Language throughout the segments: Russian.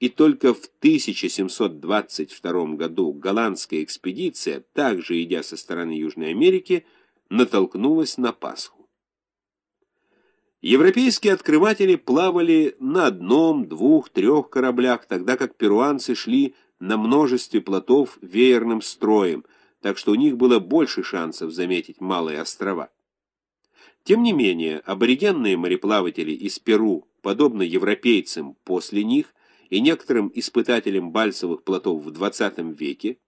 и только в 1722 году голландская экспедиция, также идя со стороны Южной Америки, натолкнулась на Пасху. Европейские открыватели плавали на одном, двух, трех кораблях, тогда как перуанцы шли на множестве плотов веерным строем, так что у них было больше шансов заметить малые острова. Тем не менее, аборигенные мореплаватели из Перу, подобно европейцам после них и некоторым испытателям бальсовых плотов в XX веке,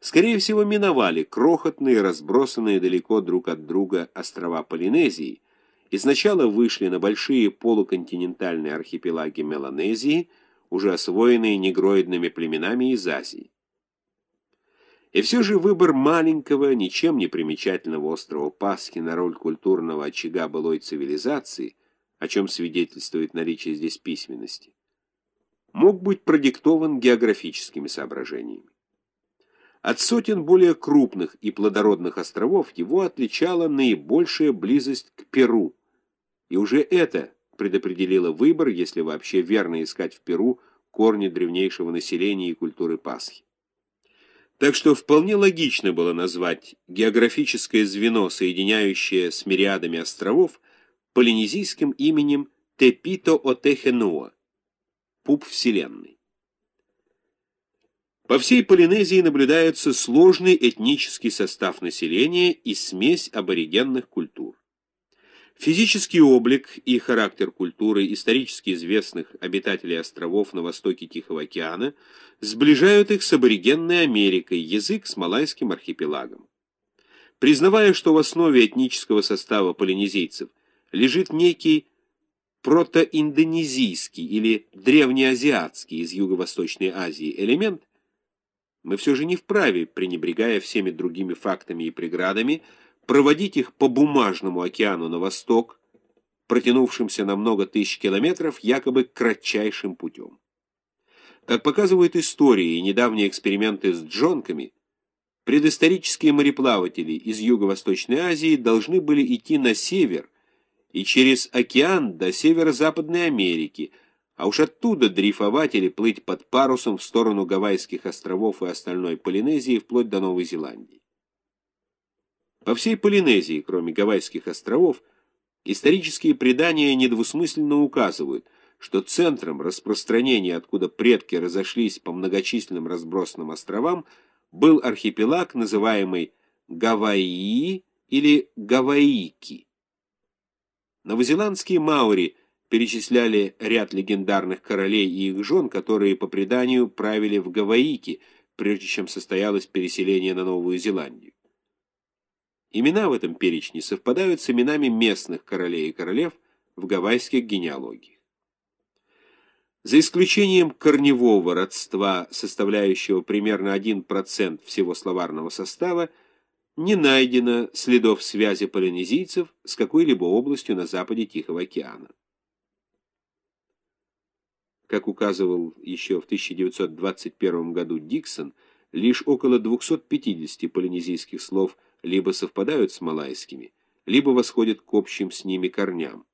скорее всего миновали крохотные, разбросанные далеко друг от друга острова Полинезии, и сначала вышли на большие полуконтинентальные архипелаги Меланезии, уже освоенные негроидными племенами из Азии. И все же выбор маленького, ничем не примечательного острова Пасхи на роль культурного очага былой цивилизации, о чем свидетельствует наличие здесь письменности, мог быть продиктован географическими соображениями. От сотен более крупных и плодородных островов его отличала наибольшая близость к Перу, и уже это предопределило выбор, если вообще верно искать в Перу корни древнейшего населения и культуры Пасхи. Так что вполне логично было назвать географическое звено, соединяющее с мириадами островов, полинезийским именем Тепито-Отехенуа, пуп Вселенной. По всей Полинезии наблюдается сложный этнический состав населения и смесь аборигенных культур. Физический облик и характер культуры исторически известных обитателей островов на востоке Тихого океана сближают их с аборигенной Америкой, язык с малайским архипелагом. Признавая, что в основе этнического состава полинезийцев лежит некий протоиндонезийский или древнеазиатский из Юго-Восточной Азии элемент, мы все же не вправе, пренебрегая всеми другими фактами и преградами, проводить их по бумажному океану на восток, протянувшимся на много тысяч километров, якобы кратчайшим путем. Как показывают истории и недавние эксперименты с джонками, предысторические мореплаватели из Юго-Восточной Азии должны были идти на север и через океан до северо-западной Америки, а уж оттуда дрейфовать или плыть под парусом в сторону Гавайских островов и остальной Полинезии вплоть до Новой Зеландии. По всей Полинезии, кроме Гавайских островов, исторические предания недвусмысленно указывают, что центром распространения, откуда предки разошлись по многочисленным разбросанным островам, был архипелаг, называемый Гавайи или Гаваики. Новозеландские маори перечисляли ряд легендарных королей и их жен, которые по преданию правили в Гаваике, прежде чем состоялось переселение на Новую Зеландию. Имена в этом перечне совпадают с именами местных королей и королев в гавайских генеалогиях. За исключением корневого родства, составляющего примерно 1% всего словарного состава, не найдено следов связи полинезийцев с какой-либо областью на западе Тихого океана. Как указывал еще в 1921 году Диксон, лишь около 250 полинезийских слов – либо совпадают с малайскими, либо восходят к общим с ними корням.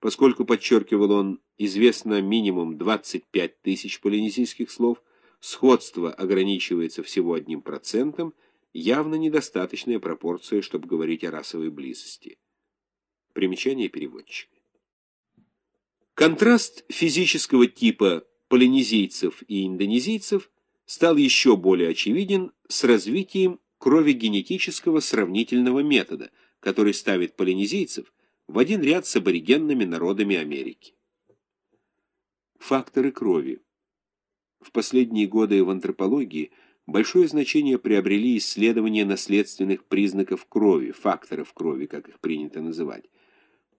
Поскольку, подчеркивал он, известно минимум 25 тысяч полинезийских слов, сходство ограничивается всего одним процентом, явно недостаточная пропорция, чтобы говорить о расовой близости. Примечание переводчика. Контраст физического типа полинезийцев и индонезийцев стал еще более очевиден с развитием крови генетического сравнительного метода, который ставит полинезийцев в один ряд с аборигенными народами Америки. Факторы крови. В последние годы в антропологии большое значение приобрели исследования наследственных признаков крови, факторов крови, как их принято называть.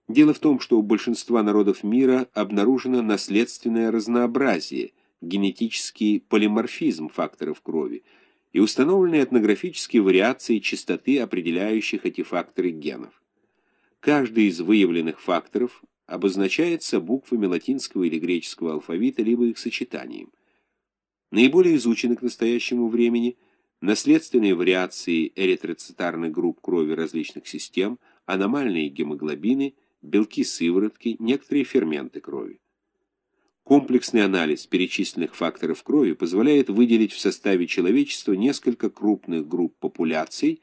Дело в том, что у большинства народов мира обнаружено наследственное разнообразие, генетический полиморфизм факторов крови – и установлены этнографические вариации частоты, определяющих эти факторы генов. Каждый из выявленных факторов обозначается буквами латинского или греческого алфавита, либо их сочетанием. Наиболее изучены к настоящему времени наследственные вариации эритроцитарных групп крови различных систем, аномальные гемоглобины, белки сыворотки, некоторые ферменты крови. Комплексный анализ перечисленных факторов крови позволяет выделить в составе человечества несколько крупных групп популяций,